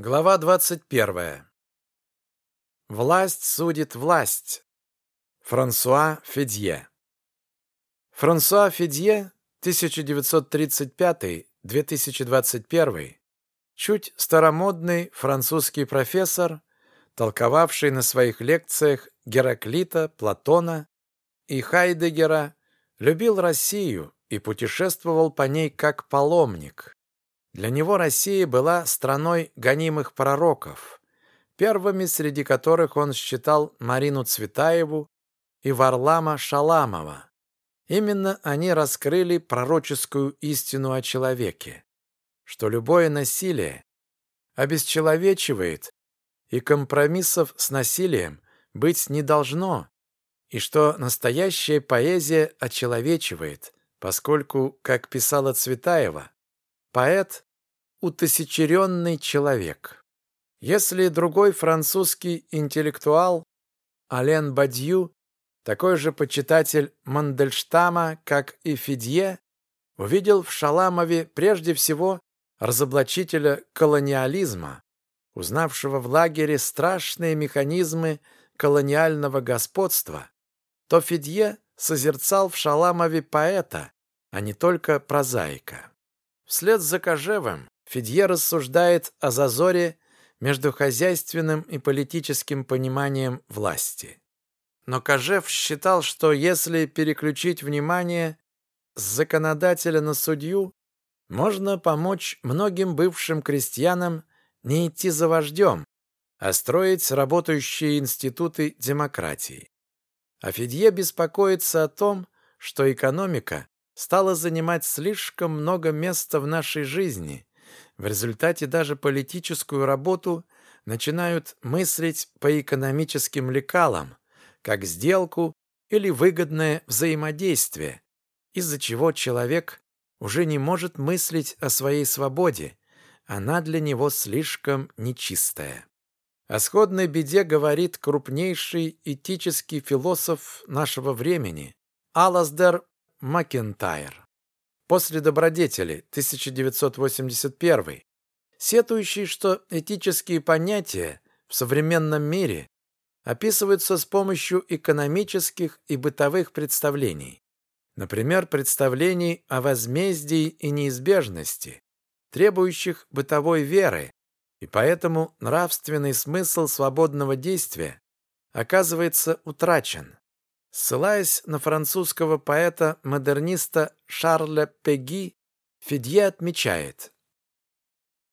Глава 21. Власть судит власть. Франсуа Федье. Франсуа Федье, 1935-2021, чуть старомодный французский профессор, толковавший на своих лекциях Гераклита, Платона и Хайдегера, любил Россию и путешествовал по ней как паломник. Для него Россия была страной гонимых пророков, первыми среди которых он считал Марину Цветаеву и Варлама Шаламова. Именно они раскрыли пророческую истину о человеке, что любое насилие обесчеловечивает и компромиссов с насилием быть не должно, и что настоящая поэзия очеловечивает, поскольку, как писала Цветаева, поэт утысячеренный человек. Если другой французский интеллектуал, Ален Бадью, такой же почитатель Мандельштама, как и Фидье, увидел в Шаламове прежде всего разоблачителя колониализма, узнавшего в лагере страшные механизмы колониального господства, то Фидье созерцал в Шаламове поэта, а не только прозаика. Вслед за Кожевым Фидье рассуждает о зазоре между хозяйственным и политическим пониманием власти. Но Кожев считал, что если переключить внимание с законодателя на судью, можно помочь многим бывшим крестьянам не идти за вождем, а строить работающие институты демократии. А Фидье беспокоится о том, что экономика стала занимать слишком много места в нашей жизни, в результате даже политическую работу начинают мыслить по экономическим лекалам, как сделку или выгодное взаимодействие, из-за чего человек уже не может мыслить о своей свободе, она для него слишком нечистая. О сходной беде говорит крупнейший этический философ нашего времени Аласдер Макентайр после добродетели 1981, сетующий, что этические понятия в современном мире описываются с помощью экономических и бытовых представлений. Например, представлений о возмездии и неизбежности, требующих бытовой веры, и поэтому нравственный смысл свободного действия оказывается утрачен. Ссылаясь на французского поэта-модерниста Шарля Пеги, Фидье отмечает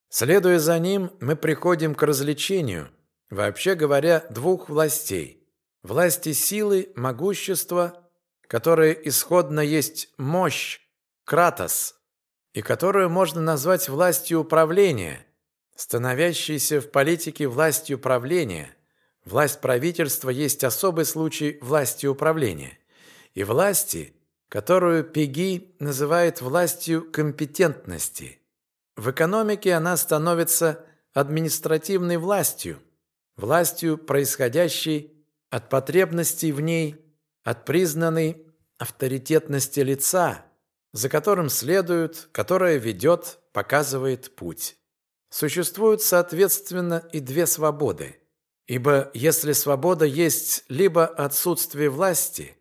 Следуя за ним, мы приходим к развлечению, вообще говоря, двух властей. Власти силы, могущества, которая исходно есть мощь, кратос, и которую можно назвать властью управления, становящейся в политике властью правления – Власть правительства есть особый случай власти управления. И власти, которую Пеги называет властью компетентности. В экономике она становится административной властью, властью, происходящей от потребностей в ней, от признанной авторитетности лица, за которым следует, которое ведет, показывает путь. Существуют, соответственно, и две свободы – Ибо если свобода есть либо отсутствие власти,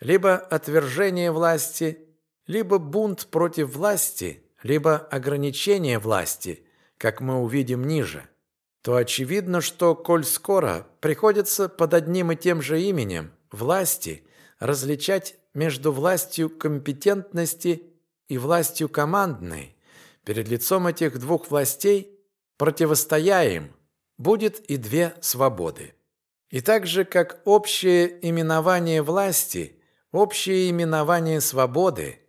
либо отвержение власти, либо бунт против власти, либо ограничение власти, как мы увидим ниже, то очевидно, что, коль скоро приходится под одним и тем же именем власти различать между властью компетентности и властью командной, перед лицом этих двух властей противостояем будет и две свободы. И так же, как общее именование власти, общее именование свободы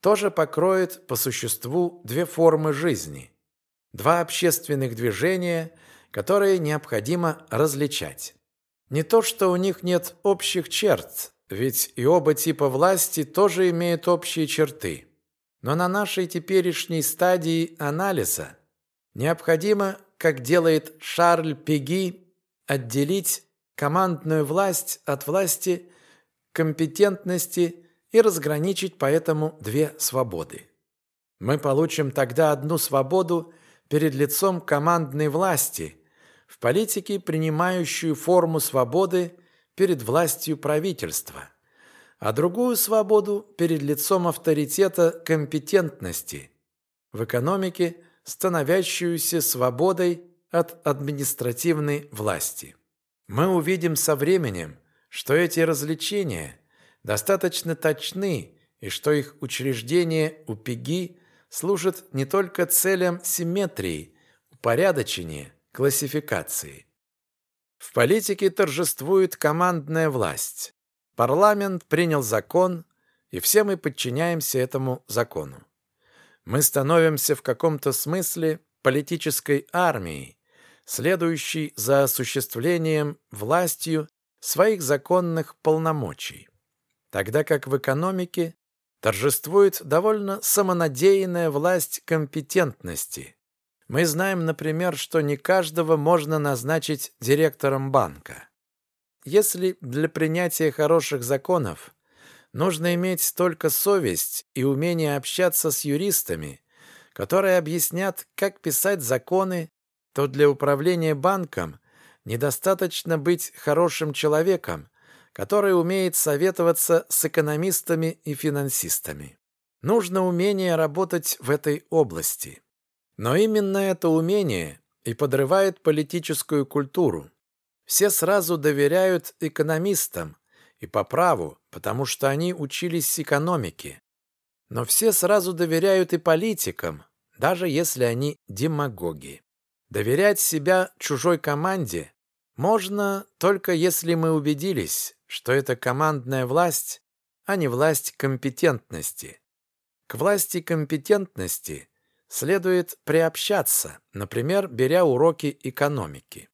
тоже покроет по существу две формы жизни, два общественных движения, которые необходимо различать. Не то, что у них нет общих черт, ведь и оба типа власти тоже имеют общие черты. Но на нашей теперешней стадии анализа необходимо как делает Шарль Пеги, отделить командную власть от власти компетентности и разграничить поэтому две свободы. Мы получим тогда одну свободу перед лицом командной власти, в политике, принимающую форму свободы перед властью правительства, а другую свободу перед лицом авторитета компетентности, в экономике, становящуюся свободой от административной власти. Мы увидим со временем, что эти развлечения достаточно точны и что их учреждение у Пеги служит не только целям симметрии, упорядочения, классификации. В политике торжествует командная власть. Парламент принял закон, и все мы подчиняемся этому закону. Мы становимся в каком-то смысле политической армией, следующей за осуществлением властью своих законных полномочий. Тогда как в экономике торжествует довольно самонадеянная власть компетентности, мы знаем, например, что не каждого можно назначить директором банка. Если для принятия хороших законов нужно иметь только совесть и умение общаться с юристами, которые объяснят, как писать законы, то для управления банком недостаточно быть хорошим человеком, который умеет советоваться с экономистами и финансистами. Нужно умение работать в этой области. Но именно это умение и подрывает политическую культуру. Все сразу доверяют экономистам, и по праву, потому что они учились экономике. Но все сразу доверяют и политикам, даже если они демагоги. Доверять себя чужой команде можно только если мы убедились, что это командная власть, а не власть компетентности. К власти компетентности следует приобщаться, например, беря уроки экономики.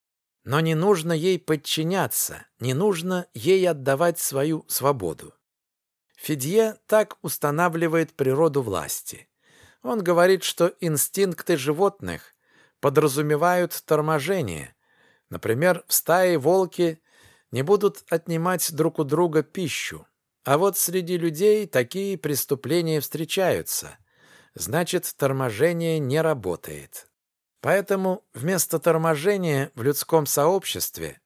Но не нужно ей подчиняться, не нужно ей отдавать свою свободу. Фидье так устанавливает природу власти. Он говорит, что инстинкты животных подразумевают торможение. Например, в стае волки не будут отнимать друг у друга пищу. А вот среди людей такие преступления встречаются – значит, торможение не работает. Поэтому вместо торможения в людском сообществе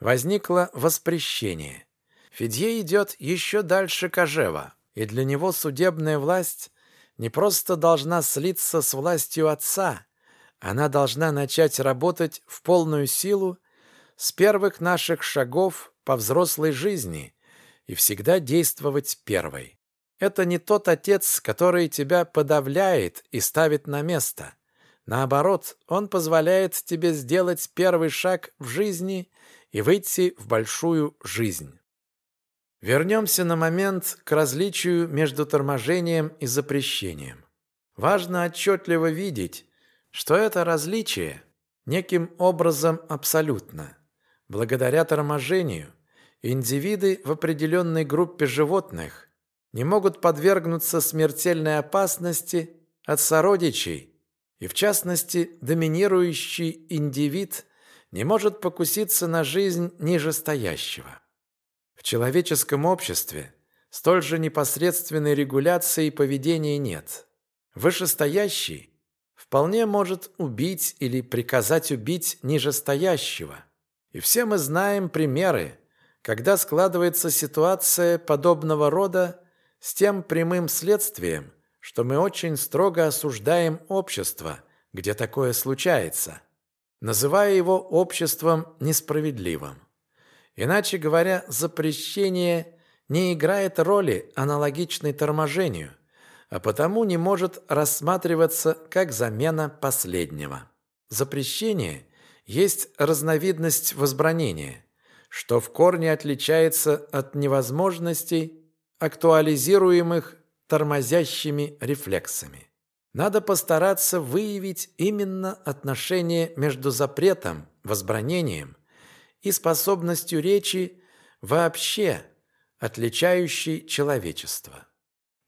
возникло воспрещение. Фидье идет еще дальше Кожева, и для него судебная власть не просто должна слиться с властью отца, она должна начать работать в полную силу с первых наших шагов по взрослой жизни и всегда действовать первой. Это не тот отец, который тебя подавляет и ставит на место. Наоборот, он позволяет тебе сделать первый шаг в жизни и выйти в большую жизнь. Вернемся на момент к различию между торможением и запрещением. Важно отчетливо видеть, что это различие неким образом абсолютно. Благодаря торможению индивиды в определенной группе животных не могут подвергнуться смертельной опасности от сородичей, и в частности доминирующий индивид не может покуситься на жизнь нижестоящего. В человеческом обществе столь же непосредственной регуляции поведения нет. Вышестоящий вполне может убить или приказать убить нижестоящего. И все мы знаем примеры, когда складывается ситуация подобного рода с тем прямым следствием, что мы очень строго осуждаем общество, где такое случается, называя его обществом несправедливым. Иначе говоря, запрещение не играет роли, аналогичной торможению, а потому не может рассматриваться как замена последнего. Запрещение есть разновидность возбранения, что в корне отличается от невозможностей актуализируемых тормозящими рефлексами. Надо постараться выявить именно отношение между запретом, возбранением и способностью речи вообще, отличающей человечество.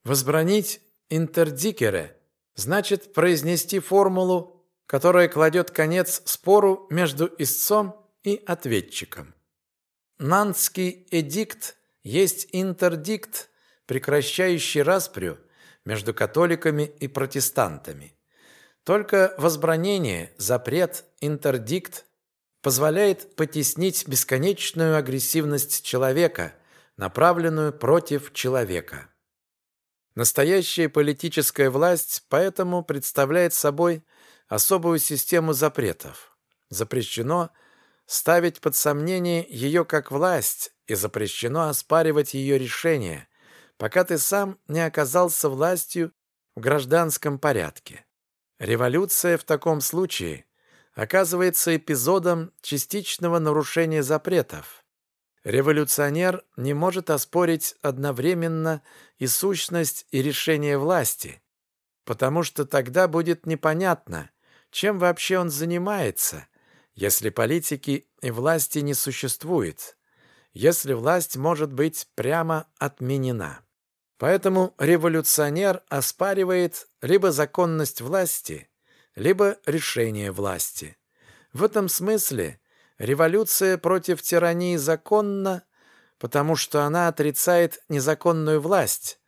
Возбранить интердикере значит произнести формулу, которая кладет конец спору между истцом и ответчиком. Нантский эдикт есть интердикт, прекращающий распрю между католиками и протестантами. Только возбранение, запрет, интердикт позволяет потеснить бесконечную агрессивность человека, направленную против человека. Настоящая политическая власть поэтому представляет собой особую систему запретов. Запрещено ставить под сомнение ее как власть и запрещено оспаривать ее решения, пока ты сам не оказался властью в гражданском порядке. Революция в таком случае оказывается эпизодом частичного нарушения запретов. Революционер не может оспорить одновременно и сущность, и решение власти, потому что тогда будет непонятно, чем вообще он занимается, если политики и власти не существует, если власть может быть прямо отменена. Поэтому революционер оспаривает либо законность власти, либо решение власти. В этом смысле революция против тирании законна, потому что она отрицает незаконную власть,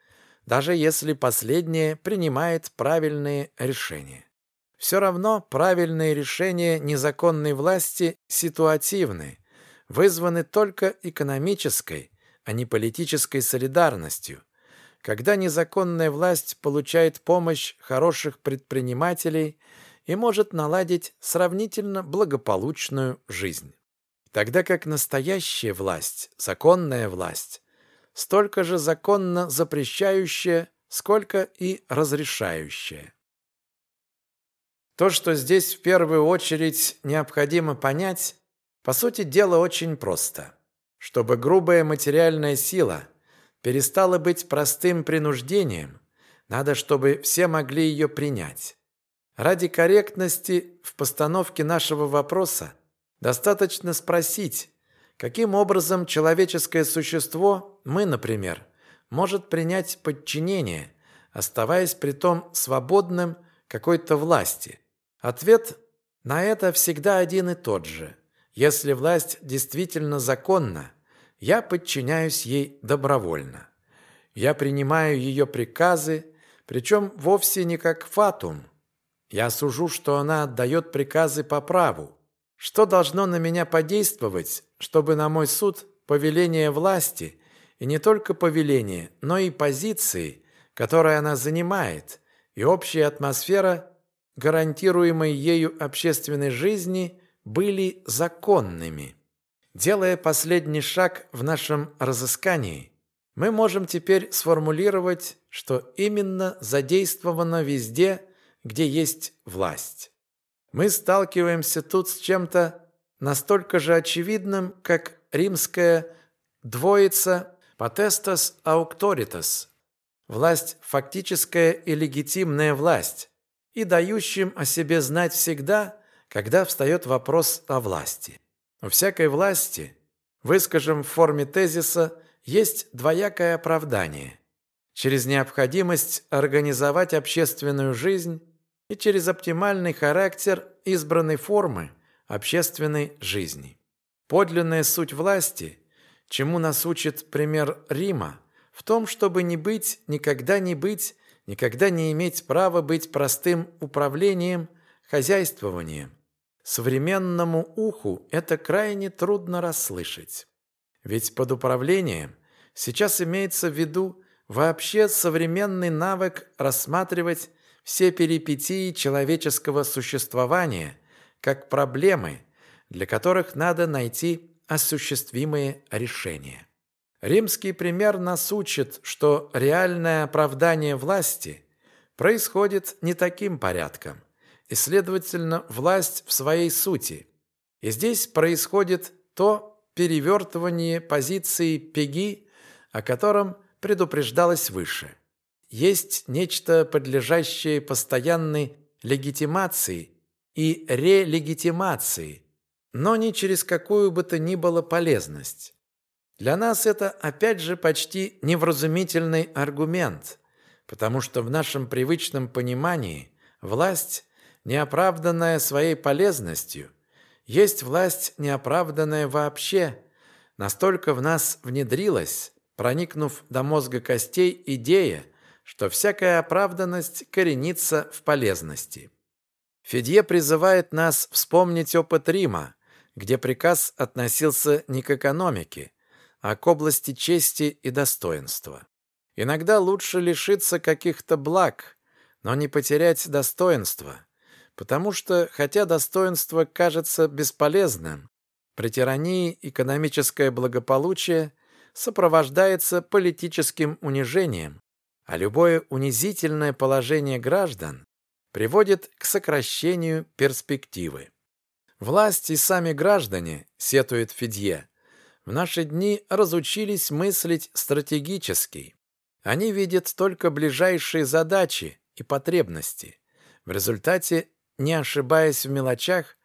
даже если последняя принимает правильные решения. Все равно правильные решения незаконной власти ситуативны, вызваны только экономической, а не политической солидарностью, когда незаконная власть получает помощь хороших предпринимателей и может наладить сравнительно благополучную жизнь. Тогда как настоящая власть, законная власть, столько же законно запрещающая, сколько и разрешающая. То, что здесь в первую очередь необходимо понять, по сути дела очень просто. Чтобы грубая материальная сила – перестала быть простым принуждением, надо, чтобы все могли ее принять. Ради корректности в постановке нашего вопроса достаточно спросить, каким образом человеческое существо, мы, например, может принять подчинение, оставаясь при том свободным какой-то власти. Ответ на это всегда один и тот же. Если власть действительно законна, я подчиняюсь ей добровольно. Я принимаю ее приказы, причем вовсе не как фатум. Я сужу, что она отдает приказы по праву. Что должно на меня подействовать, чтобы на мой суд повеление власти, и не только повеление, но и позиции, которые она занимает, и общая атмосфера, гарантируемой ею общественной жизни, были законными. Делая последний шаг в нашем разыскании, мы можем теперь сформулировать, что именно задействовано везде, где есть власть. Мы сталкиваемся тут с чем-то настолько же очевидным, как римская двоица «potestas auctoritas» – власть фактическая и легитимная власть, и дающим о себе знать всегда, когда встает вопрос о власти. У всякой власти, выскажем в форме тезиса, есть двоякое оправдание. Через необходимость организовать общественную жизнь и через оптимальный характер избранной формы общественной жизни. Подлинная суть власти, чему нас учит пример Рима, в том, чтобы не быть, никогда не быть, никогда не иметь права быть простым управлением, хозяйствованием, Современному уху это крайне трудно расслышать. Ведь под управлением сейчас имеется в виду вообще современный навык рассматривать все перипетии человеческого существования как проблемы, для которых надо найти осуществимые решения. Римский пример нас учит, что реальное оправдание власти происходит не таким порядком и, следовательно, власть в своей сути. И здесь происходит то перевертывание позиции Пеги, о котором предупреждалось выше. Есть нечто, подлежащее постоянной легитимации и релегитимации, но не через какую бы то ни было полезность. Для нас это, опять же, почти невразумительный аргумент, потому что в нашем привычном понимании власть неоправданная своей полезностью, есть власть неоправданная вообще, настолько в нас внедрилась, проникнув до мозга костей идея, что всякая оправданность коренится в полезности. Федье призывает нас вспомнить опыт Рима, где приказ относился не к экономике, а к области чести и достоинства. Иногда лучше лишиться каких-то благ, но не потерять достоинство, потому что, хотя достоинство кажется бесполезным, при тирании экономическое благополучие сопровождается политическим унижением, а любое унизительное положение граждан приводит к сокращению перспективы. Власть и сами граждане, сетует Фидье, в наши дни разучились мыслить стратегически. Они видят только ближайшие задачи и потребности. В результате, не ошибаясь в мелочах,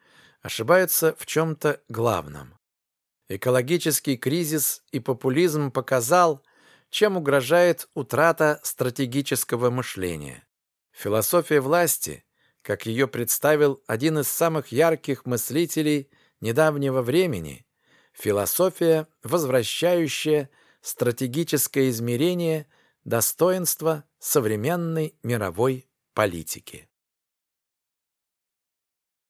ошибаются в чем-то главном. Экологический кризис и популизм показал, чем угрожает утрата стратегического мышления. Философия власти, как ее представил один из самых ярких мыслителей недавнего времени, философия, возвращающая стратегическое измерение достоинства современной мировой политики.